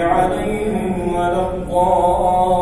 عليهم ولا الضال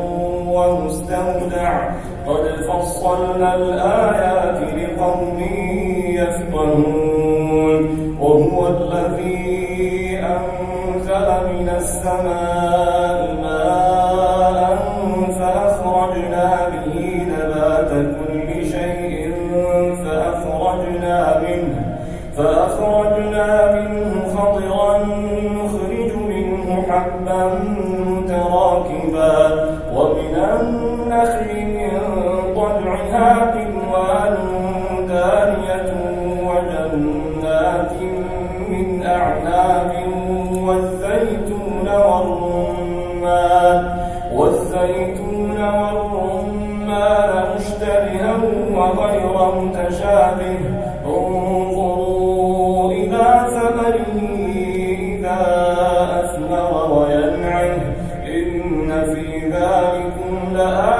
ومستودع. قد فصلنا الآيات لقوم يفقهون. وهو الذي أنزل من السماء الآن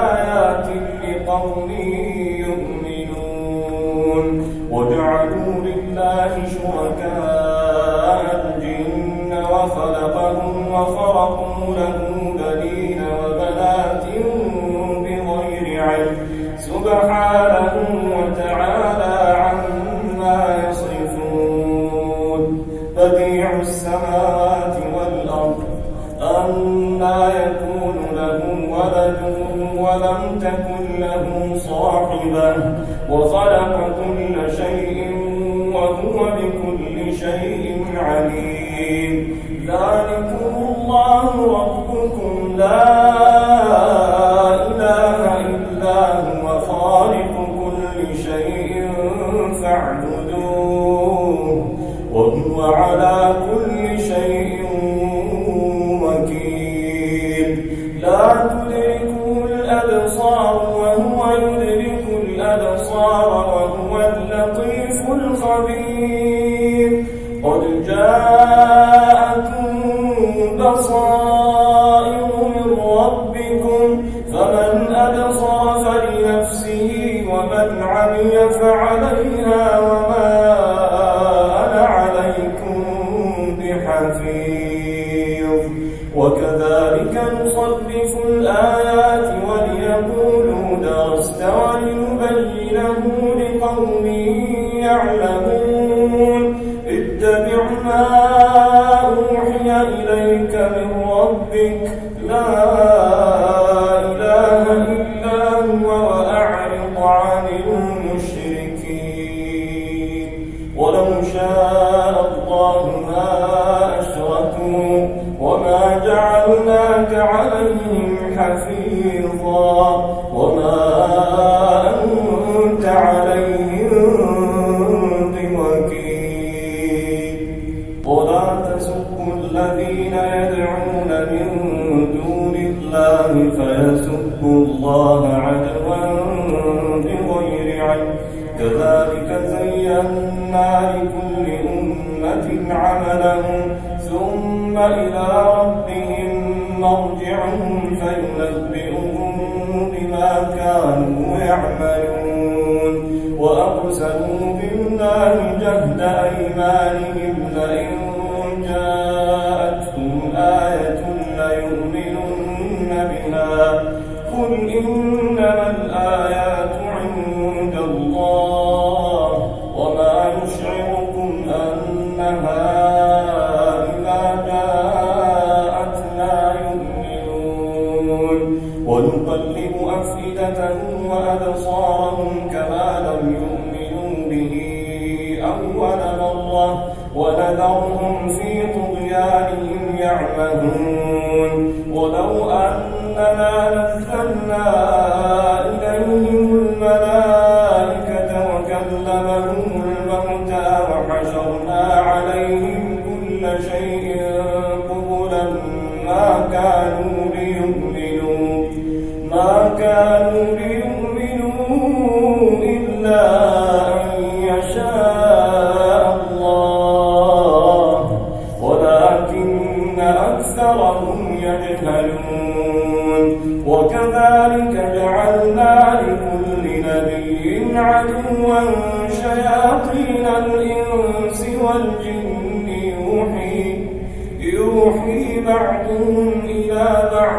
علي فعليها وما أنا عليكم بحفيظ. وكذلك نصرف الآيات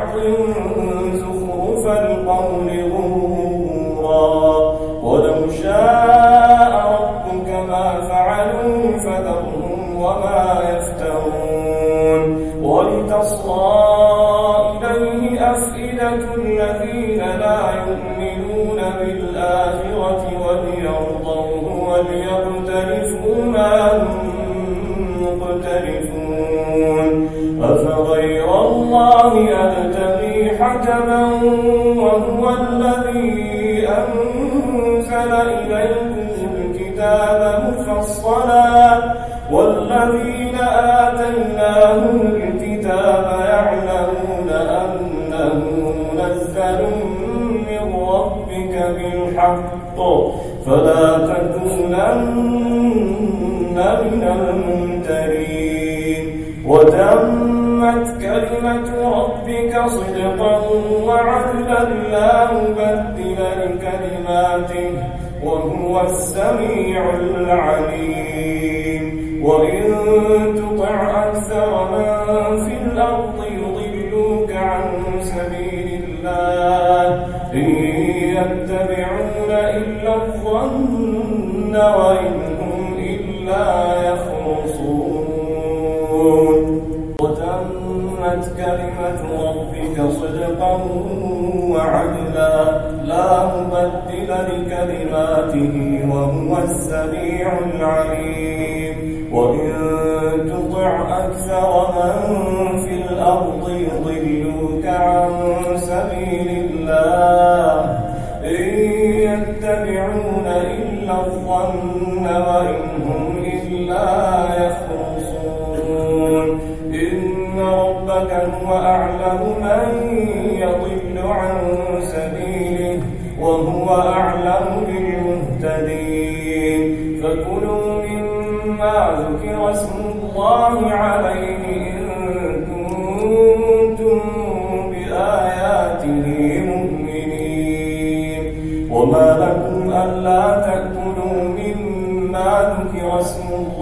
إلى بعض تكونن من الممترين. وتمت كلمة ربك صدقا وعدلا لا مبدل لكلماته وهو السميع العليم. يتبعون إلا الظن وإن هم إلا يخرصون. وتمت كلمة ربك صدقا وعدلا لا مبدل لكلماته وهو السميع العليم. وإن تطع أكثر من في الأرض يضلوك عن سبيل الله. الظن وإن هم إلا يخرصون. إن ربك هو أعلم من يضل عن سبيله وهو أعلم بالمهتدين. فكلوا مما ذكر اسم الله عليه إن كنتم بآياته مؤمنين. وما لكم ألا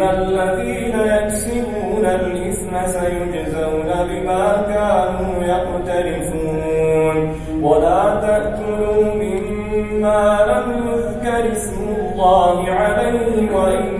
إن الذين يكسبون الإثم سيجزون بما كانوا يقترفون ولا تأكلوا مما لم يذكر اسم الله عليه وإنه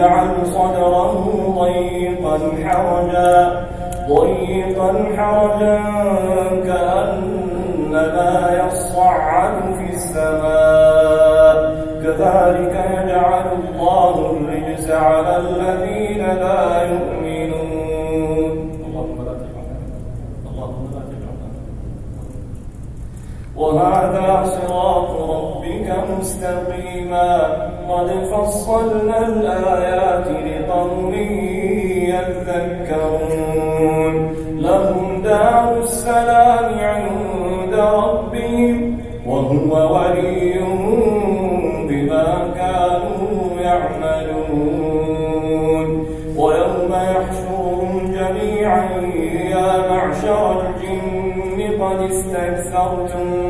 يجعل صدره ضيقا حرجا ضيقا حرجا كأنما يصعد في السماء. كذلك يجعل الله الرجس على الذين لا يؤمنون. اللهم لا اللهم لا وهذا صراط ربك مستقيما. قد فصلنا الآيات لقوم يذكرون. لهم دار السلام عند ربهم وهو وليهم بما كانوا يعملون. ويوم يحشرهم جميعا يا معشر الجن قد استكثرتم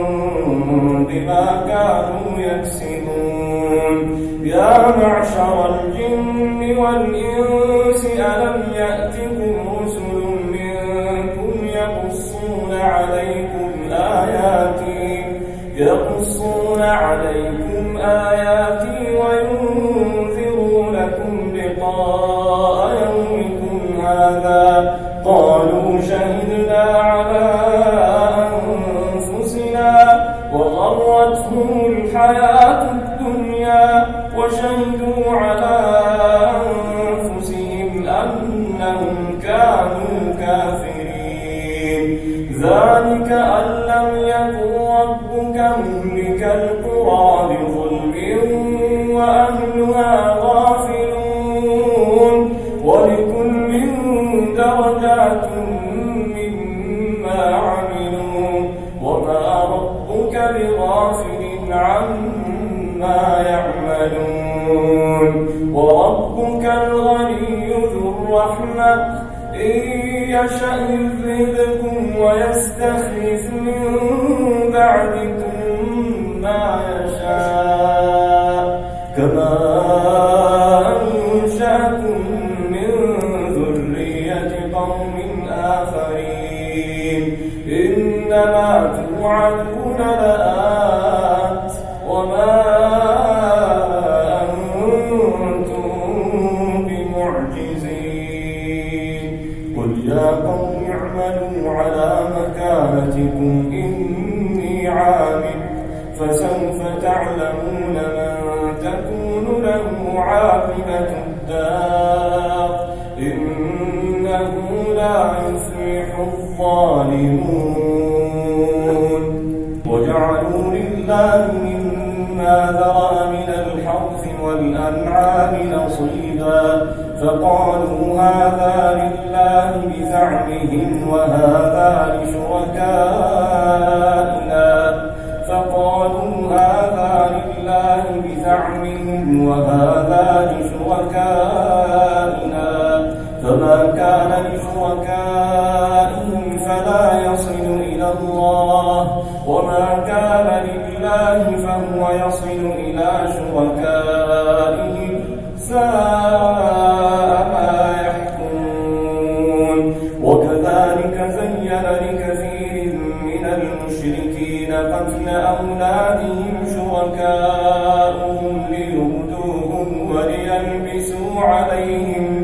بما كانوا يكسبون. يا معشر الجن والإنس ألم يأتكم رسل منكم يقصون عليكم آياتي؟ يقصون عليكم آياتي يعملون. وربك الغني ذو الرحمة. إن يشأ يذهبكم ويستخلف من بعدكم ما يشاء. كما أنشأكم من ذرية قوم آخرين. إنما توعدون لآت فما كان لشركائهم فلا يصل إلى الله وما كان لله فهو يصل إلى شركائهم ساء ما يحكمون وكذلك زين لكثير من المشركين قتل أولادهم شركاؤهم ليردوهم وليلبسوا عليهم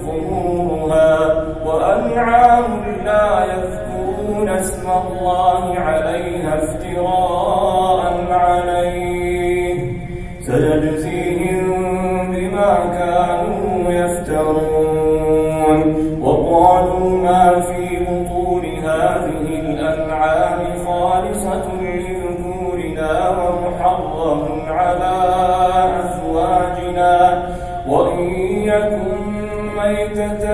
اسم الله عليها افتراء عليه. سيجزيهم بما كانوا يفترون. وقالوا ما في بطون هذه الأنعام خالصة لذكورنا ومحرم على أزواجنا. وإن يكن ميتة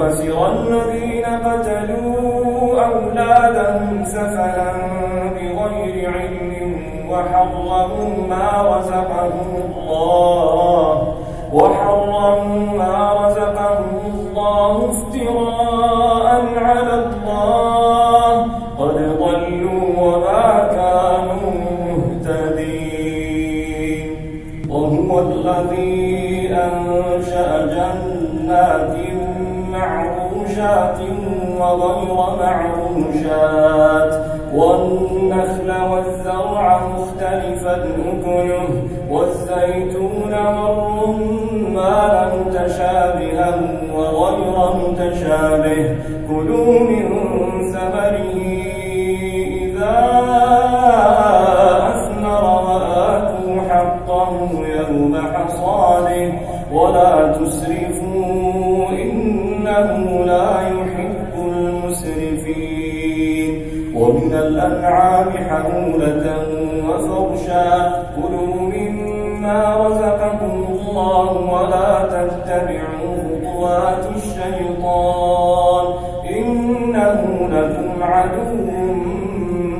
خسر الذين قتلوا أولادهم سفها بغير علم وحرموا ما رزقهم الله وحرموا والنخل والزرع مختلفا أكله ومن الأنعام حمولة وفرشا. كلوا مما رزقكم الله ولا تتبعوا خطوات الشيطان. إنه لكم عدو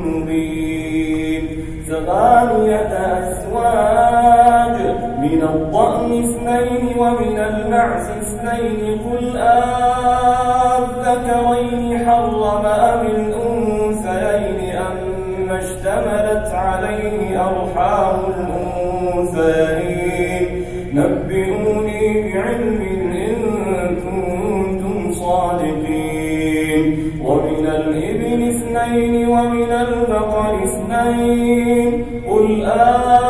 مبين. ثمانية أزواج من الضأن اثنين ومن المعز اثنين. قل أذكرين حرم أم الأنثيين اشتملت عليه أرحام الأنثيين نبئوني بعلم إن كنتم صادقين. ومن الإبل اثنين ومن البقر اثنين. قل أذكرين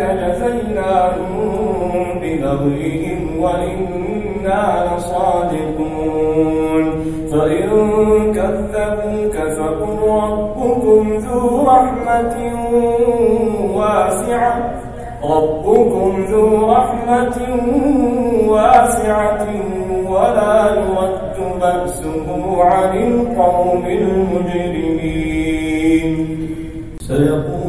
جزيناهم ببغيهم وإنا لصادقون. فإن كذبوك فقل ربكم ذو رحمة واسعة. ربكم ذو رحمة واسعة ولا يرد بأسه عن القوم المجرمين. سيقول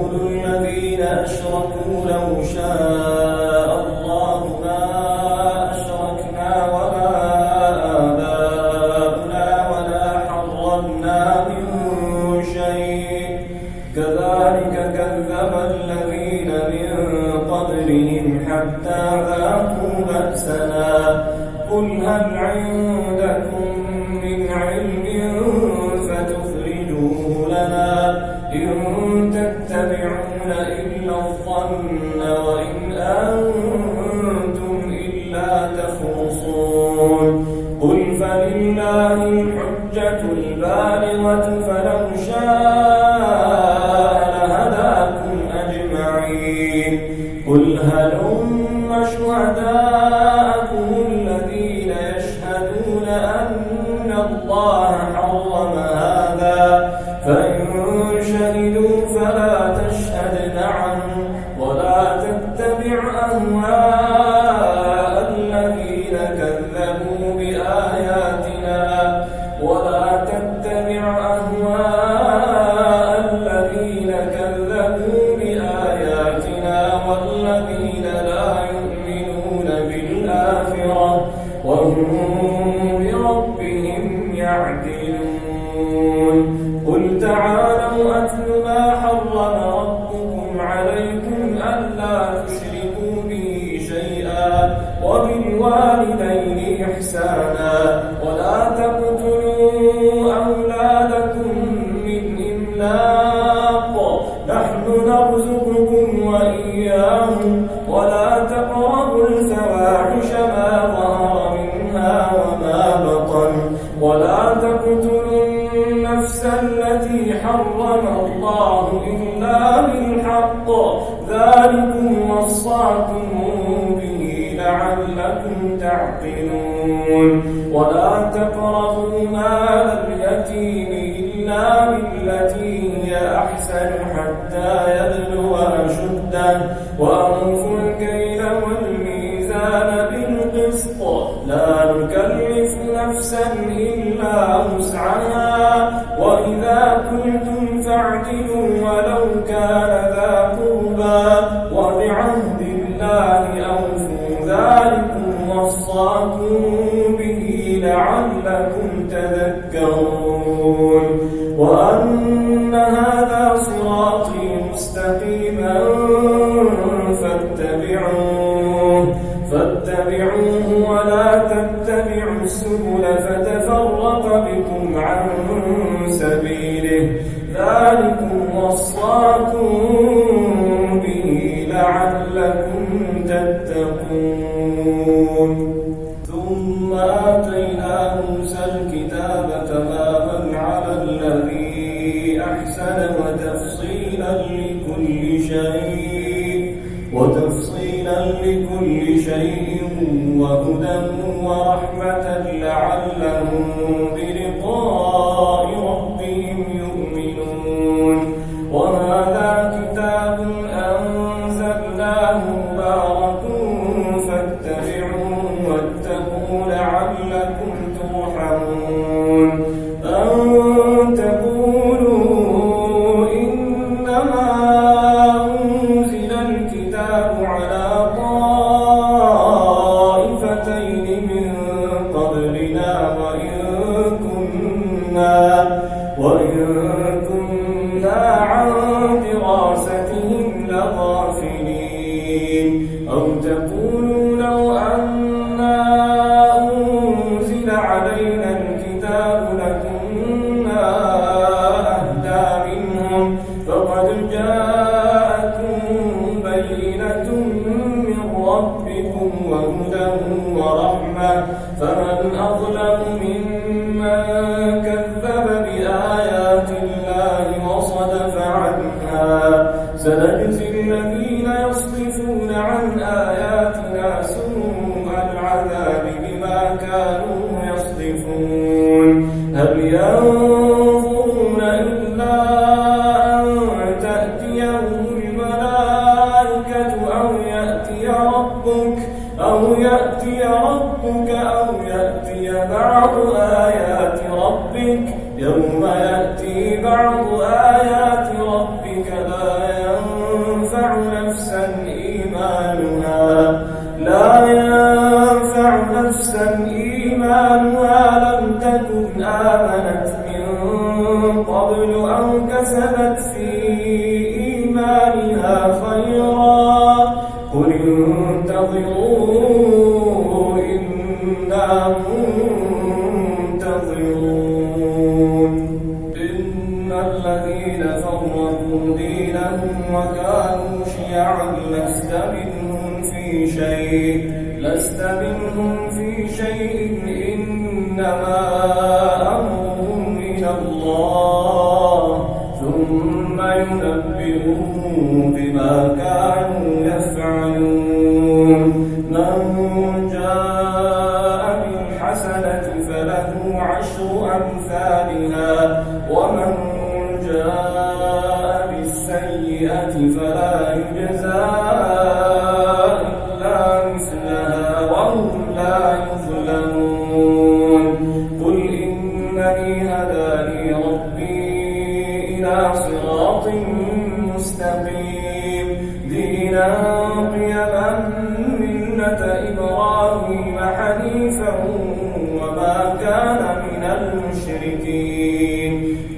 واعدلوا Peter. نفسا إيمانها لم تكن آمنت من قبل أو كسبت فيه. بما كان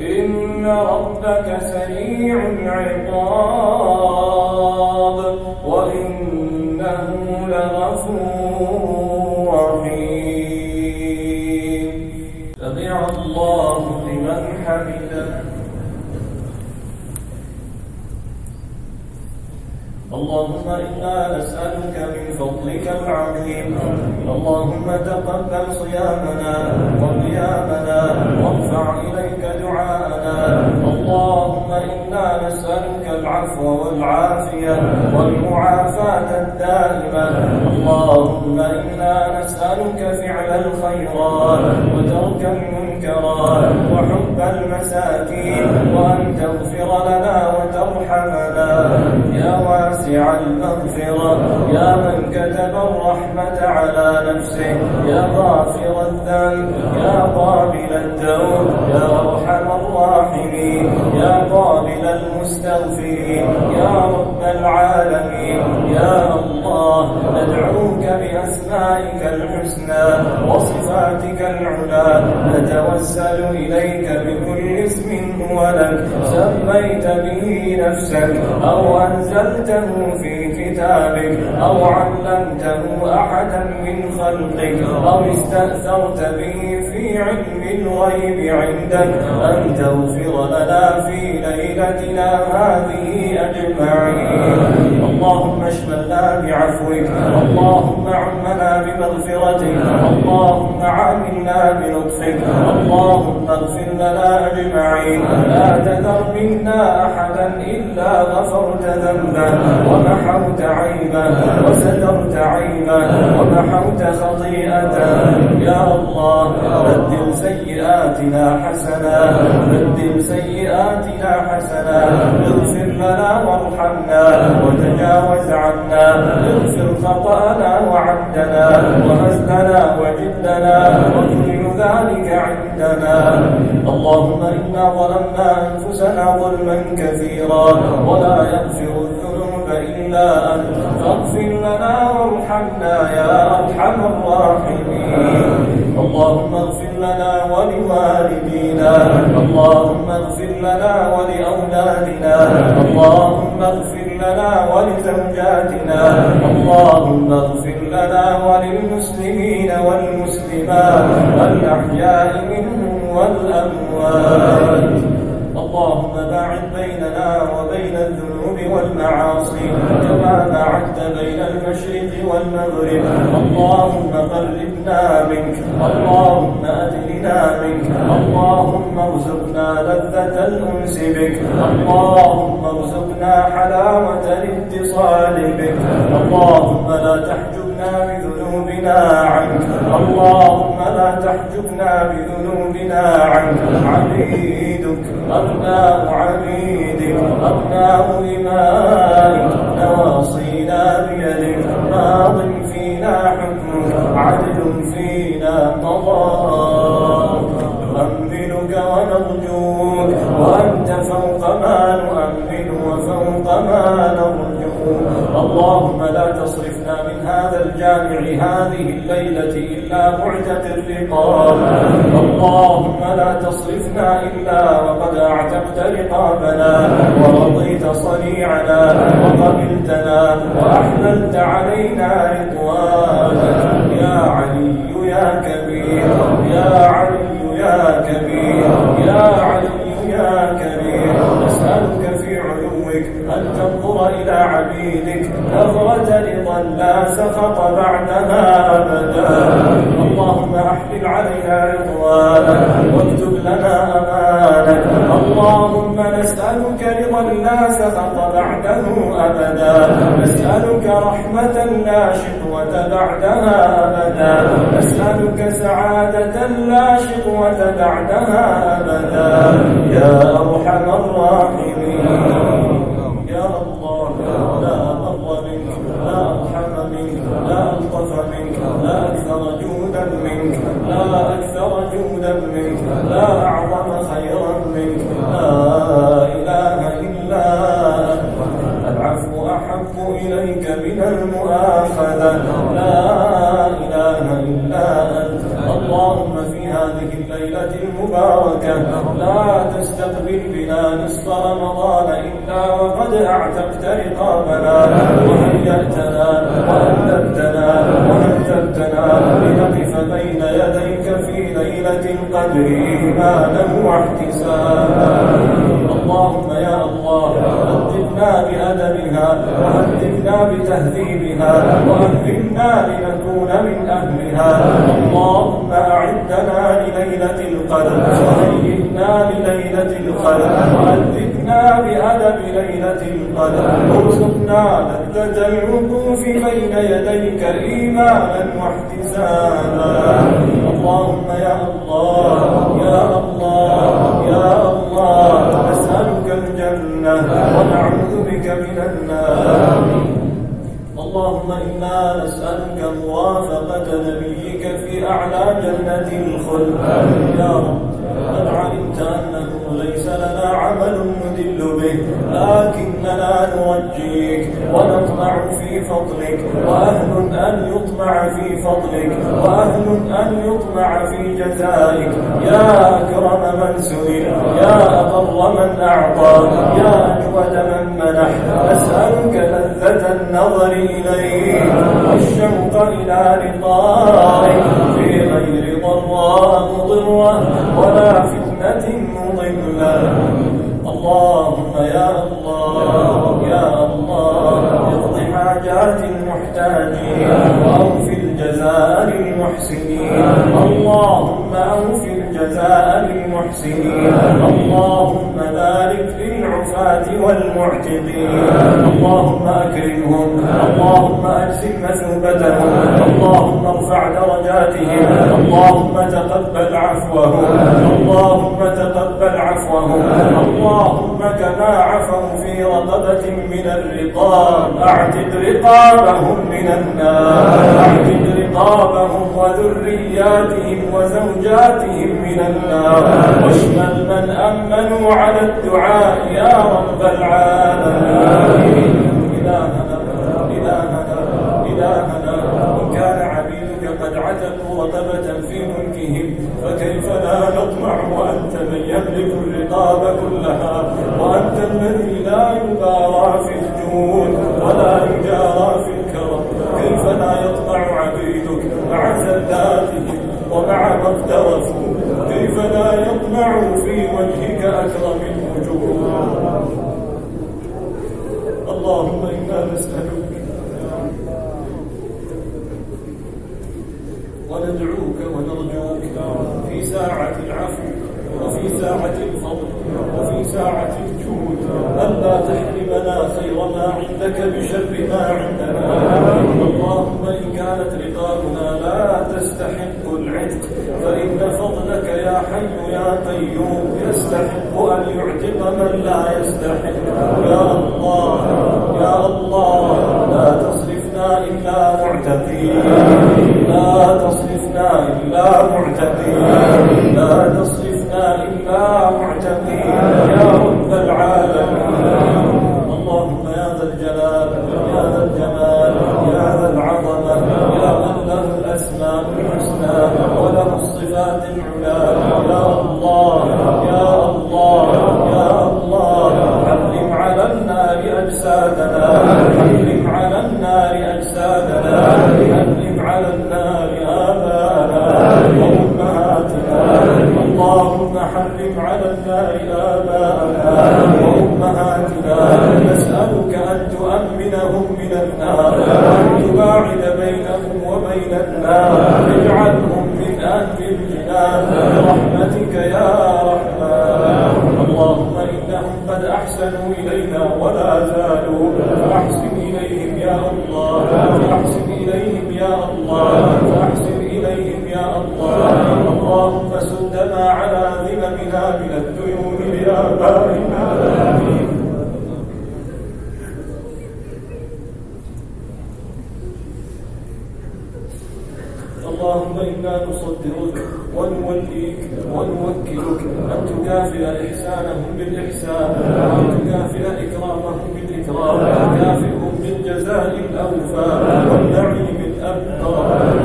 إن ربك سريع العقاب وإنه لغفور رحيم. سمع الله لمن حمده. اللهم إنا نسألك من فضلك العظيم. اللهم تقبل صيامنا وقيامنا وارفع إلينا دعاءنا اللهم إنا نسألك العفو والعافية والمعافاة الدائمة. اللهم إنا نسألك فعل الخيرات وترك المنكرات وحب المساكين وأن تغفر لنا وترحمنا. يا واسع المغفرة يا من كتب الرحمة على نفسه يا غافر الذنب يا قابل التوب يا المستغفرين. يا رب العالمين. يا الله ندعوك بأسمائك الحسنى وصفاتك العلى. نتوسل إليك بكل اسم هو لك. سميت به نفسك أو أنزلته في كتابك أو علمته أحدا من خلقك أو استأثرت به في علم الغيب عندك أن تغفر لنا في ليلتنا هذه أجمعين. اللهم اشملنا بعفوك. اللهم عمنا بمغفرتك. اللهم عاملنا بلطفك. اللهم اغفر لنا أجمعين. لا تذر منا أحدا إلا غفرت ذنبه ومحوت عيبه وسترت عيبه ومحوت خطيئته يا الله بدل سيئاتنا حسنا بدل سيئاتنا حسنا. اغفر لنا وارحمنا وتجاوز عنا. اغفر خطأنا وعدنا وهزلنا وجدنا. وكل ذلك عندنا. اللهم إنا ظلمنا أنفسنا ظلما كثيرا ولا يغفر الذنوب إلا أنت فاغفر لنا وارحمنا يا أرحم الراحمين. اللهم اغفر لنا ولوالدينا. اللهم اغفر لنا ولأولادنا. اللهم اغفر لنا ولزوجاتنا. اللهم اغفر لنا وللمسلمين والمسلمات. الأحياء منهم والأموات. اللهم باعد بيننا وبين الذنوب والمعاصي كما باعدت بين المشرق والمغرب. اللهم قربنا منك اللهم أدلنا منك اللهم ارزقنا لذة الأنس بك اللهم ارزقنا حلاوة الاتصال بك اللهم لا تحجبنا بذنوبنا عنك اللهم لا تحجبنا بذنوبنا عنك. عبيدك أبناء عبيدك أبناء إمائك نواصينا بيدك. ماض فينا حكمك عدل فينا قضاءك نؤمنك ونرجوك وأنت فوق ما نؤمن وفوق ما نرجو اللهم لا تصرفنا من هذا الجامع هذه الليلة إلا معتق الرقاب اللهم لا تصرفنا إلا وقد أعتقت رقابنا. ورضيت صنيعنا وقبلتنا وأحللت علينا رضوانك يا علي يا كبير. يا علي يا كبير. يا علي يا كبير. نسألك في علوك أن تنظر إلى عبيدك. نظرة رضا لا سخط بعدها أبدا. اللهم أحلل رضوانك واكتب لنا أمانك اللهم نسألك رضا لا سخط بعده أبدا. نسألك رحمة لا شقوة بعدها أبدا. نسألك سعادة لا شقوة بعدها أبدا. يا أرحم الراحمين. لا تستقبل بنا نصف رمضان إلا وقد أعتقت رقابنا. وهيأتنا وألبتنا وهذبتنا لنقف بين يديك في ليلة القدر إيمانا واحتسابا. اللهم يا الله أدبنا بأدبها وأكرمنا بتهذيبها وأكرمنا لنكون من أهلها. اللهم أعدنا لليلة القدر. وهيئنا لليلة القدر. وأدبنا بأدب ليلة القدر. ارزقنا لذة الوقوف بين يديك إيمانا واحتسابا. اللهم يا الله يا الله يا الله نسألك الجنة ونعوذ بك من النار. اللهم إنا نسألك موافقة نبيك في أعلى جنة الخلد. يا رب. به لكننا نرجيك ونطمع في فضلك وأهل أن يطمع في فضلك وأهل أن يطمع في جزائك. يا أكرم من سئل يا أبر من أعطى يا أجود من منح. أسألك لذة النظر إليك والشوق إلى لقائك في غير ضراء مضرة ولا فتنة مضلة. اللهم يا الله يا الله اقض حاجات المحتاجين واوفي الجزاء للمحسنين. اللهم اوفي الجزاء للمحسنين. اللهم بارك للعفاة والمعتقين اللهم أكرمهم. اللهم اجزل مثوبتهم. اللهم ارفع درجاتهم. اللهم تقبل عفوهم. اللهم تقبل عفوهم. اللهم كما عفوا في رقبة من الرقاب. اعتق رقابهم من النار. اعتق رقابهم وذرياتهم وزوجاتهم من النار. واشمل من آمنوا على الدعاء يا رب العالمين. الهنا ان كان عبيدك قد في ملكهم. فكيف لا نطمع وأنت من يملك الرقاب كلها؟ وأنت الذي لا يبارى في الجود ولا يجارى في الكرم. كيف لا يطمع عبيدك مع زلاتهم ومع ما اقترفوا كيف لا يطمع في وجهك أكرم الوجوه اللهم إنا نسألك. وندعوك ونرجوك في ساعة العفو وفي ساعة الفضل وفي ساعة الجود. ألا تحرمنا خير ما عندك بشر ما عندنا. اللهم إن كانت رقابنا لا تستحق العتق فإن فضلك يا حي يا قيوم يستحق أن يعتق من لا يستحق. يا الله يا الله لا تصرفنا إلا معتقين. لا تصرفنا إلا معتقين. لا تصرفنا إلا معتقين. يا رب العالمين اللهم يا ذا الجلال يا ذا الجمال يا ذا العظمة يا من له الأسماء الحسنى وله الصفات العلى يا الله يا الله يا الله حرم على النار أجسادنا حرم على النار أجسادنا حرم على النار آباءنا وأمهاتنا اللهم حرم على النار آباءنا وأمهاتنا نسألك أن تؤمنهم من النار وأن تباعد بينهم وبين النار اجعلهم من أهل الجنان برحمتك يا رحمن اللهم إنهم قد أحسنوا إلينا ولا زالوا فأحسن إليهم يا الله فأحسن إليهم يا الله فأحسن إليهم يا الله اللهم سد ما على ذممنا من الديون لآبائنا اللهم إنا نصدرك ونوليك ونوكلك أن تكافئ إحسانهم بالإحسان وأن تكافئ إكرامهم بالإكرام كافئهم بالجزاء الأوفى والنعيم الأبقى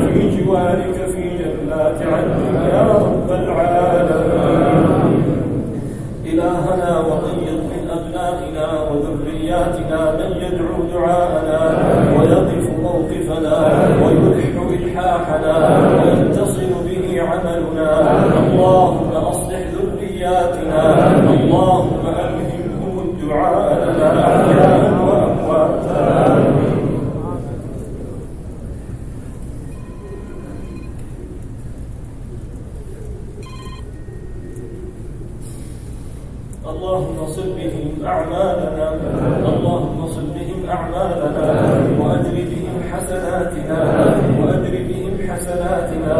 في جوارك في جنات عدن يا رب العالمين إلهنا وقيض من أبنائنا وذرياتنا من يدعو دعاءنا ويقف موقفنا ويلح إلحاحنا ويتصل به عملنا اللهم أصلح ذرياتنا اللهم ألهمهم الدعاء لنا أحياء وأمواتا أعمالنا اللهم صل بهم أعمالنا وأجر بهم حسناتنا وأجر بهم حسناتنا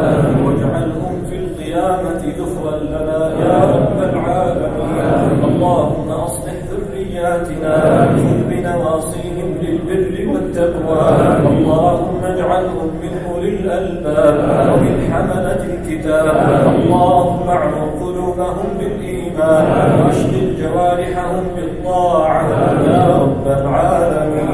واجعلهم في القيامة ذخرا لنا يا رب العالمين اللهم أصلح ذرياتنا خذ بنواصيهم للبر والتقوى اللهم اجعلهم من أولي الألباب ومن حملة الكتاب اللهم اعمر قلوبهم بالإيمان واشغل جوارحهم بالطاعة يا رب العالمين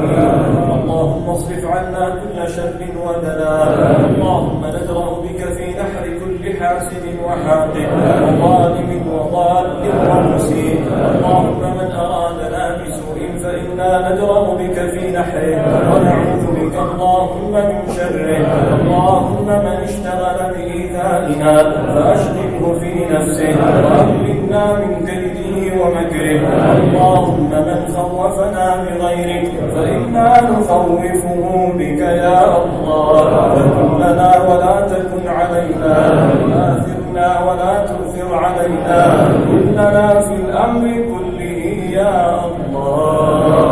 اللهم اصرف عنا كل شر وبلاء اللهم ندرأ بك في نحر كل حاسد وحاقد وظالم وضال ومسيء اللهم من أرادنا بسوء فإنا ندرأ بك في نحره ونعوذ بك اللهم من شره اللهم من اشتغل بإيذائنا فأشغله في نفسه. وأهلنا من كيده ومكره. اللهم من خوفنا بغيرك فإنا نخوفه بك يا الله. فكن لنا ولا تكن علينا. آثرنا ولا تؤثر علينا. كن لنا في الأمر كله يا الله.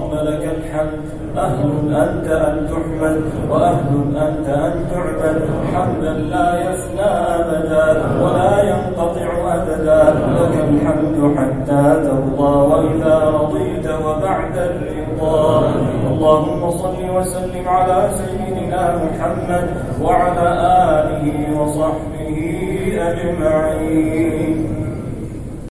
أهل أنت أن تحمد وأهل أنت أن تعبد حمدا لا يفنى أبدا ولا ينقطع أبدا. لك الحمد حتى ترضى وإذا رضيت وبعد الرضا. اللهم صل وسلم على سيدنا محمد وعلى آله وصحبه أجمعين.